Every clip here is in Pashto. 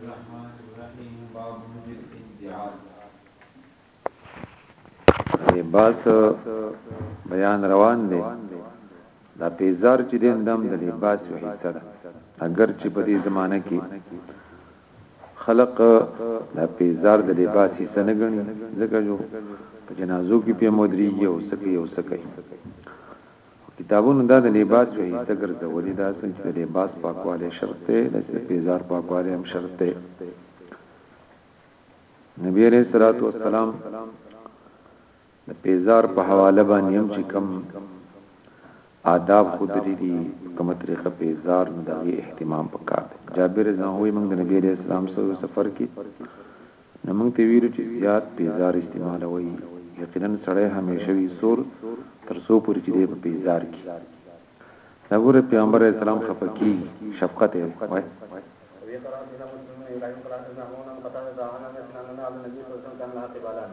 الرحمن الرحیم باب الانتعال لباس بیان روان دی دا پیزار چې دیم دم د لباس یو حصہ ده اگر چې په دې زمانہ کې خلق دا پیزار د لباس حصہ نه غني ځکه جو په جنازو کې په مودري یو سکه یو سکه خو کتابونو دا د لباس یوه حصه ګرځولې ده، څنګه چې د لباس پاکوالی شرط دی، داسې د پېزار پاکوالی هم شرط دی. نبي علیه الصلاة والسلام د پېزار په حواله باندې هم چې کوم آداب خودلې دي، کومه طریقه پېزار نو د هغې اهتمام پکار دی. جابر رضی الله عنه وايي، موږ د نبي علیه السلام سره سفر کې نو موږ ته ویلو چې زیات پیزار استعمالوئ یقینا سړی همیشه وي سور تر څو پورې چې دی په پیزار کې دا ګوره پیغمبر علیه السلام خفه کیږي شفقت یې وای وی قران سینا مسلم نه ابراهیم قران سینا هون هم قطعه دا انا مثلا ان علی نبی صلی الله علیه وسلم کان قبالان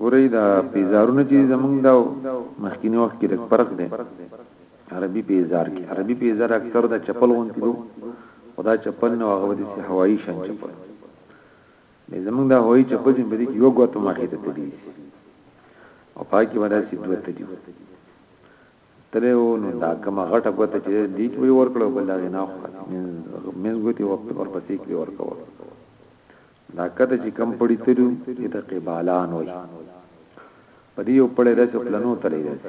ګورې دا پیزارونه چې زمونږ دا مخکینی وخت کې د فرق دی عربي پیزار کې عربي پیزار اکثر د چپل غونتی دو خدا چپل نه هغه د هوایی شان چپل به زمونږ دا هوی چې خو دې بری کې یو غوته مخې ته تللی شي او پاکي ودا سي دوه تللی تلې و نو دا کومه غټه غوته چې دې کې وی ورکړو بل دا نه خو مې غوتي وخت پر پسې کې ورکو دا کته چې کم پړی تلو دې ته قبالان وای په دې یو پړې داسې پلانو تللی داسې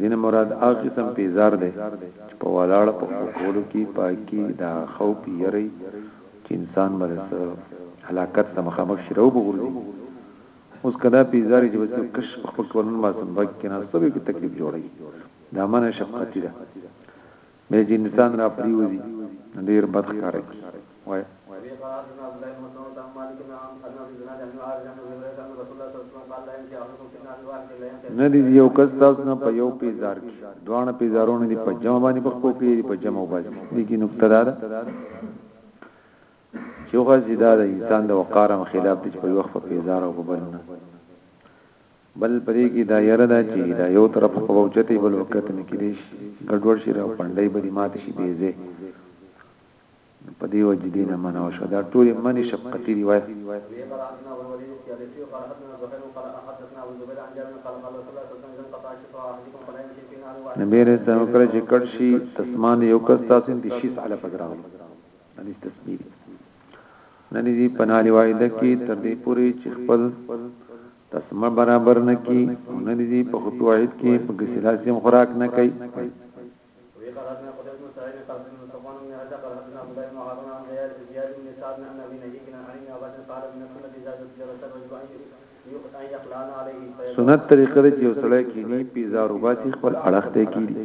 دینه مراد هغه قسم پیزار دی چې په ولاړه په خو کولو کې پاکي دا خوف یری چې انسان بل سره هلاکت سره مخامخ شي او بغورځي اوس کدا پیزار چې بس کش په خپل کولن ما سم بګ کې نه سبې کې تکلیف جوړي دا منه شفقتی ده به چې انسان را پریوزي ډیر بد ښکار کی وای نه دی یو کس تاسو نه په یو پیزار کې دوه پیزارونه دی په جمع باندې په خپل پیری په جمع وباسي دغه نقطه دار چې غزي دا د انسان د وقار مخالف دی په یو خپل پیزار او په بل نه بل پرې کې دا یره ده چې دا یو طرف ته به اوچتې بل وکته نه کېدې شي ګډوډ شي دا پنډۍ به دې مات شي بې ځای په دې وجه دې نه منو شو دا ټول منی شفقتي دی وای نبی رسول الله کړه چې کړ شي تسمان یو کس تاسو دې شي علي فزراو دې تسبیح نن دې پنالي وایده کې تر دې پوري چې خپل تسمه برابر نه کی او نه دی په خطو عید کی په کسی لاسی خوراک نه کوي سنت طریقه دی چې وسړی کینی پیزا روباسي خپل اړخ ته کینی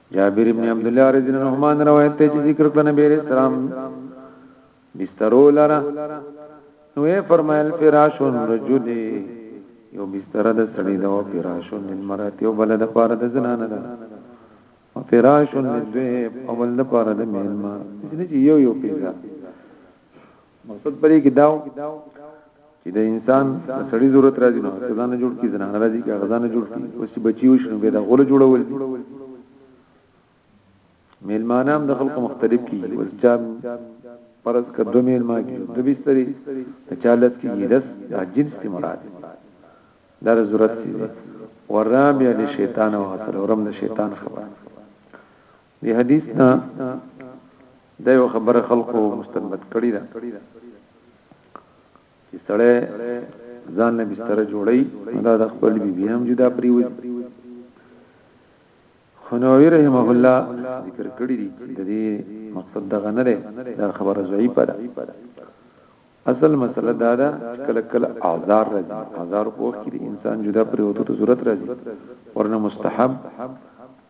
جابر ابن عبد الله رضی الله عنهما روایت ته چې ذکر کړ نبی رسول سلام بسترو لره نو یې فرمایل فراشون رجل یو بستر د سړی دا او فراشون للمرات یو بل د پاره د زنانه ده او فراشون للذئب او بل د پاره د میلما چې یو یو پیزا مقصد پرې کې داو چې د انسان سړی ضرورت راځي نو ځان جوړ کی زنان راځي که غزان جوړ کی اوس چې بچي وشنو به دا غول جوړول میلمانام د خلکو مختلف کی اوس چا پرز کا دو میلما کی د بستری ته چالت کی دس دا جنس تی مراد دا ضرورت سی ورام یا شیطان او حسد ورم د شیطان خبر دی حدیث نه د یو خبر خلقو مستنبط کړی دا چې سړی ځان نه بستر جوړی دا د خپل بی بی هم جدا پریوي خنوی رحمه الله ذکر کړی دی د دې مقصد دغه نه ده دا خبره ضعیفه ده اصل مسله دا ده چې کله کله اعذار راځي اعذار په وخت کې انسان جدا پر وته ته ضرورت راځي ورنه مستحب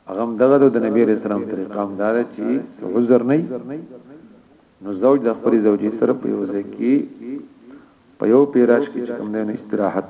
هغه دغه د نبی رسول الله طریقه هم دا ده چې عذر نه نو زوج د خپل زوجي سره په یو ځای کې په یو پیراش کې کوم نه استراحت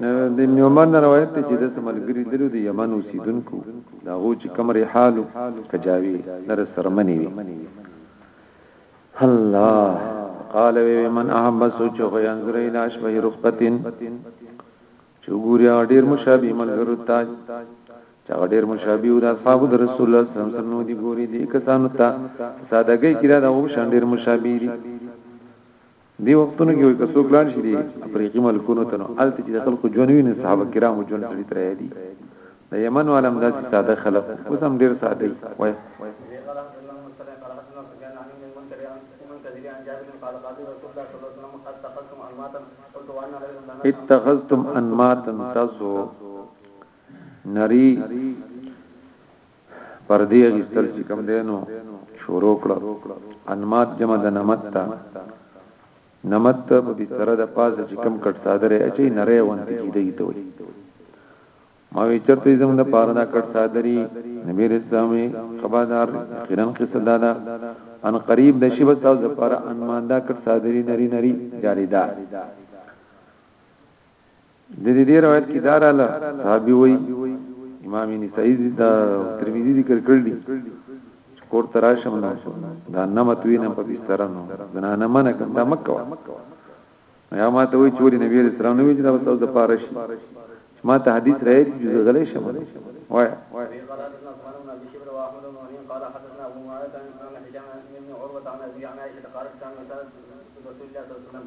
د ابن عمر نه روایت دی چې د سملګری درو د یمن اوسیدونکو دا غو چې کم رحالو کجاوی در سرمنی وی الله قال وی من احب سوچ خو ينظر الى اشبه رخبتين چوغوري ډیر مشابه ملګرو ته چا ډیر مشابه او د اصحاب د رسول الله صلی الله علیه وسلم دی ګوري دي کسانو ته سادهګۍ کړه دا او شان ډیر مشابه دي دی وختونو کې که څوک لاړ شي دی افریقي ملکونو ته نو الته چې خلکو ژوند ویني صحابه کرامو ژوند سړي تر دي د یمن ولم داسې ساده خلک اوس هم ډیر ساده دي وای اتخذتم انماتن تاسو نری پردی اغستل چې کم دی نو شروع کړه انمات جمع د نمت تا نمت په بستر د پاسه چې کم کټ صادره اچي نری وانت کیدی ته وي ما وی چرته زموږ د پاره دا کټ صادری نبی رسامي خبردار خیرن قصه دادا ان قریب د شی بس تاسو لپاره انمان دا کټ صادری نری نری جاری دار د دې دې روایت کې دار اله صحابي وای امام نسائی دا ترمذی ذکر کړل دي کور تراشم نه دا نه متوی نه په بستر نو زنا نه منه کوم دا مکه یا ما ته وی چوری نبی رسول الله نو چې دا تاسو د پارش ما ته حدیث راځي چې غلې شم وای قال حدثنا ابو معاويه عن هشام بن عروه عن ابي عن عائشه قالت كان رسول الله صلى الله عليه وسلم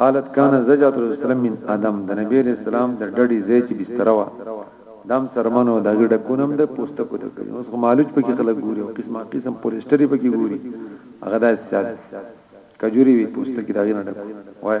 قالت کان زجات الاسلام من ادم د نبی علیہ السلام د ډډی زی چې بستر وا دام سرمنو دا ګډه کونم د پوسټ کو د کړي اوس مالوچ پکې خلک ګوري او قسمه قسم پولیسټری پکې ګوري هغه دا سیال کجوري وي پوسټ کې دا غینه ډک وای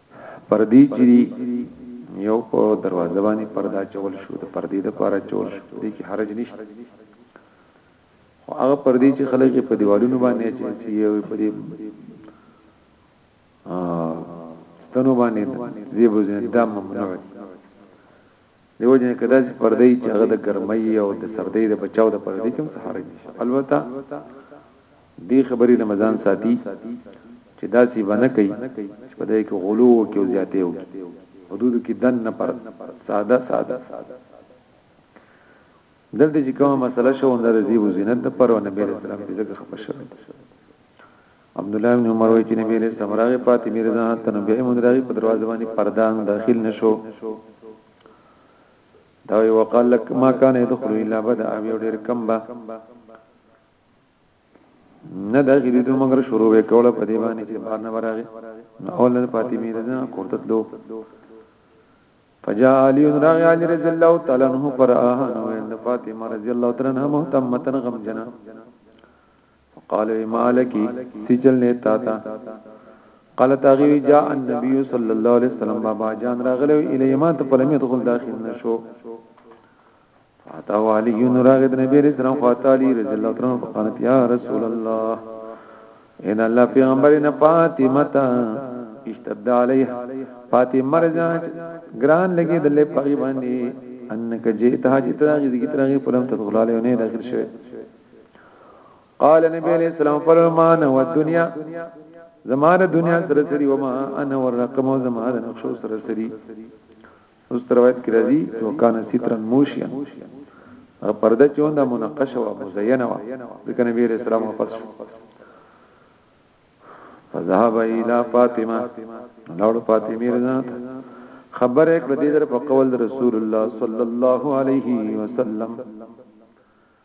پردی چې یو په دروازه باندې پردا چول شو د پردی د پاره چول شو دې کې حرج نشته خو هغه پردی چې خلک په دیوالونو باندې چې سی یو په دې ستنو باندې زیب زین دا ممنوع دیو جن کدا سي پردې چې هغه د ګرمۍ او د سردۍ د بچاو د پردې کوم سحرج البته دی خبرې د مزان ساتي چې دا سي باندې کوي چې په دې کې غلو او کې زیاتې او حدود کې دن نه پر ساده ساده دلته چې کومه مسله شو اندر زیو زینت د پر نبی رسول الله ځکه خپه شوی عبد الله بن عمر وایي چې نبی علیه السلام راغی فاطمه رضی الله عنها نبی مون راغی په دروازه باندې پردان داخل نشو دا وی وقال لك ما كان يدخل الا بدا ابي ډیر کم با نه دا غلی دو مگر شروع وکوله په دی باندې چې بار نه وراغه نو اول فاطمه رضی الله کوړت دو فجاء علي راغ علي رضی الله تعالی عنہ پر آه نو فاطمه رضی الله تعالی عنها مهتمتن غم جنا فقال مالکی سجل نه تا تا قال تاغي جاء النبي صلى الله عليه وسلم بابا جان راغله الی ما ته په لمه دخل داخل نشو فاتا علی راغه د نبی رسول الله فاتا علی رضی الله عنه فقال يا رسول الله ان الله پیغمبرنا فاطمه اشتد علیها فاطمه مرجا ګران لګي د لې پغي باندې انک جئت حاجت راغی د کی ترغه پرم تدخل علی نه داخل شوه قال نبی علیہ السلام فرمان و دنیا زمانه دنیا سره سری و ما انا ورقم و زمانه نقشو سره سری اوس روایت کې راځي تو کان سترن موشیا پرده چون دا منقشه و مزینه و ځکه نبی علیہ السلام واپس شو فذهب الى فاطمه لوړ فاطمه رضا خبر یک بدی در په قول رسول الله صلی الله علیه وسلم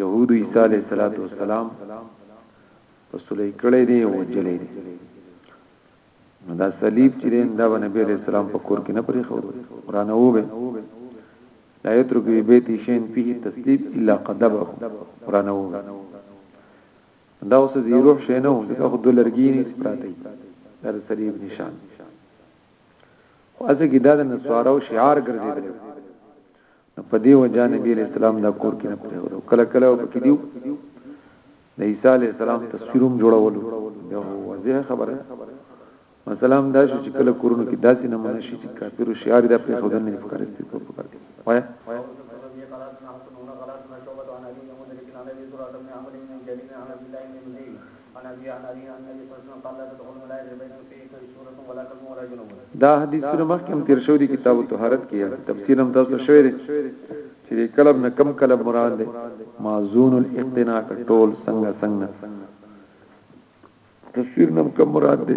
یهودو عیسی علیه السلام په سولې کړې دي او جلې دي نو دا صلیب چې دین دا نبی علیہ السلام په کور کې نه پرې خو قران او به لا يترك في بيتي شيء فيه تسليب الا قدبه قران او دا اوس دی روح شي نه ځکه خو د لرګي نه سپراته دا صلیب نشان خو ازګه دا د نسوارو شعار ګرځیدل نو په دې وجه نبی علیہ السلام دا کور کې نه پریوړو کله کله په کې دیو د عیسی علیہ السلام تصویروم جوړولو یو وځه خبره مثلا دا شو چې کله کورونو کې داسې نمونه شي چې کافرو شعار د په خدای نه فکر استعمال وکړي وای عن ابي عن ابي عن النبي صلى الله عليه وسلم قال لا تدخلوا الملائكه في بيت فيه كل سوره ولا كلب ولا جنوب دا حدیثونه مخکې هم تیر شو دي کتاب الطهارت کې تفصیل هم تاسو شوی دی چې کلب نه کم کلب مراد دی مازون الاقتناء ټول څنګه څنګه تصویر نم کم مراد دی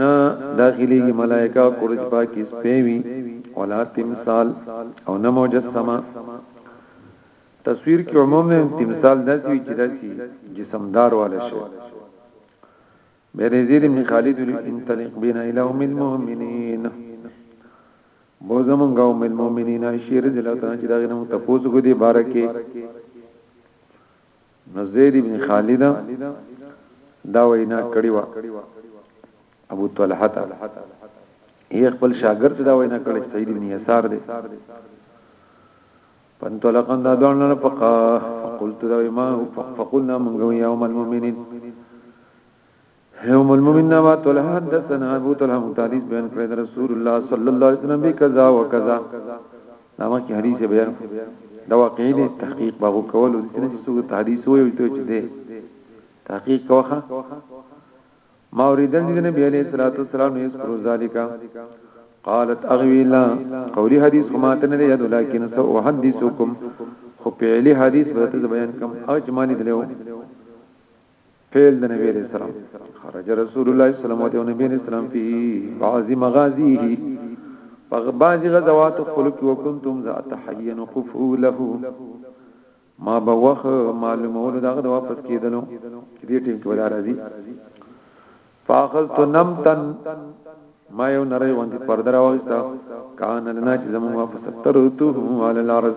نه داخليږي ملائکه کورج پاکي سپيوي ولا تمثال او نه مجسمه تصویر کې عموما تمثال داسي چې داسي جسمدار والا شي بریزیر ابن خالد انطلق بنا الى ام المؤمنین بوزمون غو ام المؤمنین عائشہ رضی الله تعالی عنها چې دا غنه تفوز غو دي بارکه نو زید ابن خالد دا وینا کړی و ابو طلحه ته یې خپل شاګرد دا وینا کړی سید ابن یسار دی فانطلقن دا دوان لنا فقا فقلت دا ما فقلنا من قوی یوم المؤمنین هم المؤمنین ما تل حدثنا ابو طلحه متحدث بیان کړی د رسول الله صلی الله علیه وسلم به کذا و کذا دا مکه حدیث بیان دا واقع دی تحقیق به کول او څنګه چې څو حدیث وایي ته چې دی تحقیق کوخه ما اوریدل دي نبی علیہ الصلوۃ والسلام یې پر ذالک قالت اغویلا قولی حدیث ما ته نه یاد لکن سو حدیثکم خو په علی حدیث به ته بیان کوم اجمالی دلو فعل د نبی علیہ السلام خرج رسول الله صلی الله علیه وسلم نبی علیہ السلام فی بعض مغازیه په بعض غزوات خپل کې وکنتم ذات حی نقف له ما بوخ معلومول دغه د واپس کېدلو چې دې ټیم کې ولا راځي فاخذت نمتن ما یو نری وندې پر دراوستا کان لنا چې زمو واپس ترته علی الارض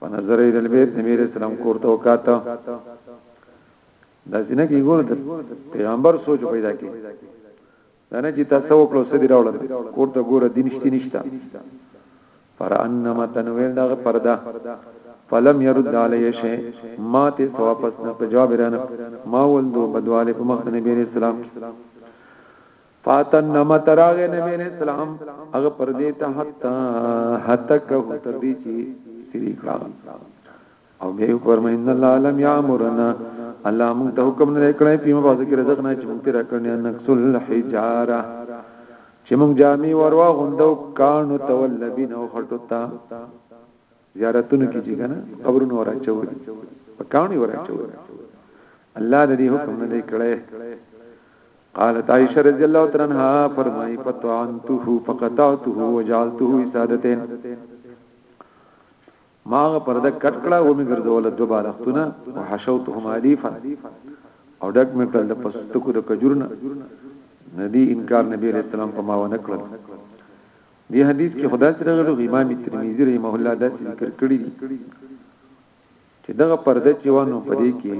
په نظر یې د بیت نبی رسول سلام کوړته وکاته دا سینه کې ګور پیغمبر سوچ پیدا کی دا نه چې تاسو وکړو سدي راوړل کوړته ګور دین شته نشته پر انما تنویل دغه پرده فلم يرد علی شی ما ته واپس نه په جواب رانه ما ولدو بدواله په مخ نبی رسول سلام فاتن نما تراغه نبی علیہ السلام هغه پر دې ته حتا حتا کو تر دې چې سری کړه او به فرمای ان الله لم یامرنا الله موږ ته حکم نه کړی په موږ ذکر رزق نه چې موږ تیر کړنه نقصل الحجاره چې موږ جامي وروا غوندو کانو تولبین او خټو تا زیارتونو کې چې کنه قبرونو را چول په کاوني ورا چول الله د دې حکم نه دی کړی قالت عائشہ رضی الله تعالی عنها فرمایي پتوانته فقطعته وجعلته اسادتين ما پرده کټ کړه و مې ګرځول دوه بالښتونه وحشوتهم الیفا او ډک مې کړل د پستکو د کجورنا ندی انکار نبی رسول الله په ما ونه کړل دې حدیث کې خدا سره غلو امام ترمذی رحمه الله دا ذکر کړی دی چې دغه پرده چې وانه پدې کې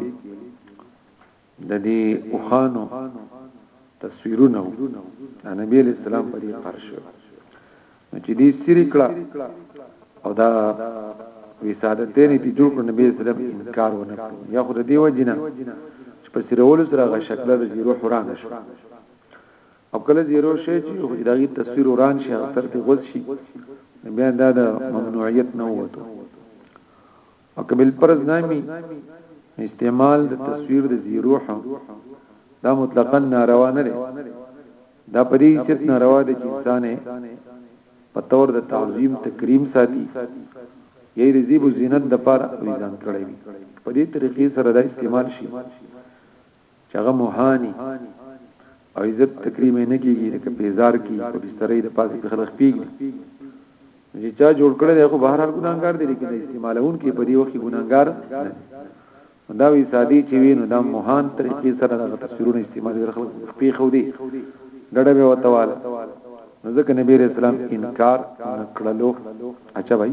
د دې اوخانو تصویرونه نبی علیہ السلام په دې فرش نو چې دې سری کړه او دا وسادتین دې جوړ کړ نبی اسلام انکار ونه یا خود دې وجنه چې په سرولو سره غ شکل د روح ورانه شو او کله زیرو شي چې خو دغه تصویر وران شي اثر ته غوځ شي بیا دا د ممنوعیت نه وته او کبل پرز نامي استعمال د تصویر د زیرو دا مطلقاً ناروا نه دی دا پرې ست ناروا دی چې انسان په تور د تعظیم تکریم ساتي یې د زیب زینت د پاره ویزان کړی په دې طریقې سره دا استعمال شي چې هغه موهانی او عزت تکریم نه کیږي لکه پیزار کی په بسترې د پاسې په خلک پیږي چې چا جوړ کړی دی خو بهر ګناګار دی لیکن استعمالون کې په دې وخت ګناګار دا وی سادي چې وینو د موهان طریقې سره د تصویرونو استعمال ورخل خپې خو دی ډډه به وتواله نو ځکه نبی رسول الله انکار نکړلو اچھا بھائی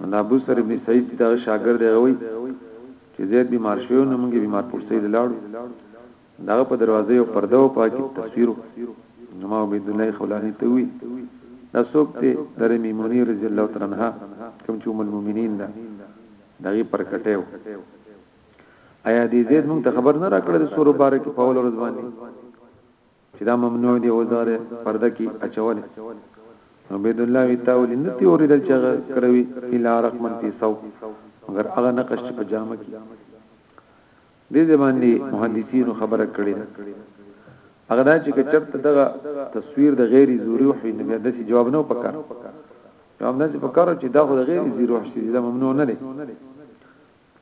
نو دا بصر ابن سعید چې دغه شاګرد هغه وایي چې زید بیمار شوی نو موږ بیمار پور سید لاړو دغه په دروازه یو پرده او پاکي تصویر نو ما عبد الله خولانی ته وی دا څوک ته در میمونی رضی الله تعالی عنها کوم چې ام المؤمنین ده دغه پر کټیو آیا دې زید موږ ته خبر نه راکړل سورو بارک په اول ورځ باندې چې دا ممنوع دی او زاره پرده کې اچول نو بيد الله وی تاول نه تی اوریدل چې کروي الا رقمن فی سو مگر هغه نقش چې په جامه کې دې زبان دي محدثینو خبره کړې ده هغه دا چې چرت دغه تصویر د غیر ضروري وحي نه بیا داسې جواب نه وکړ جواب نه پکاره چې دا خو د غیر ضروري وحي دا ممنوع نه دی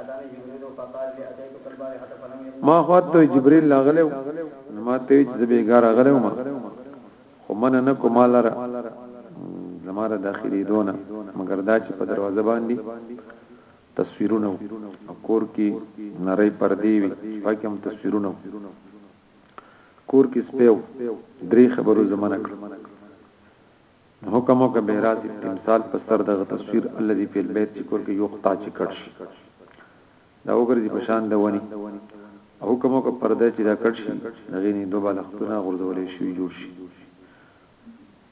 اتاني جبريل فقال لي اتيتك البارحه فلم يكن ما خواته وی جبريل راغلی نو ما ته وی چې زه بیګا راغلی وم خو من نه کوم لره زماره داخلي دونه مګر دا چې په دروازه باندې تصویرونه او کور کې نری پردې وي پکې هم تصویرونه کور کې سپیو درې خبرو زمانه کړ نو حکم وکړه بهراز دې تمثال په سر دغه تصویر الذي فی البيت چې کور کې یو قطع چې کټ شي دا وګرځي په شان د ونی او حکم وکړه پرده چې دا کټ شي نغینی دوه بالښتونه غورځولې شي جوړ شي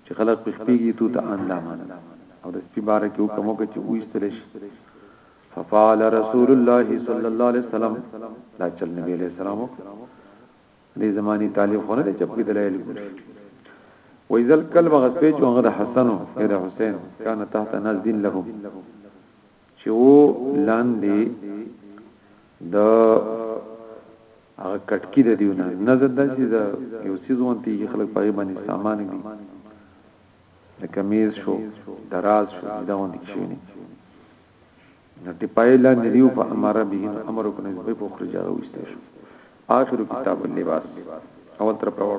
چې خلک پخپیږي تو ته اندامان او د سپي بار کې حکم وکړي چې وېستل شي ففعل رسول الله صلی الله علیه وسلم دا چل نبی علیہ السلام دې زماني طالب خو نه دی چې په دلایل ګوش وایزل کلب غسپې چې هغه د حسن او د حسین کان تحت ناس دین له چې و لاندې د هغه کټکی د دیونه نظر د چې د یو سیزون تی خلک په باندې سامان دي لکه میز شو دراز شو دا وندي شي نه د ټپای لاندې دیو په امر به نو امر وکړي به په خرج هغه وسته شو اخر کتاب اللباس اول تر پروړ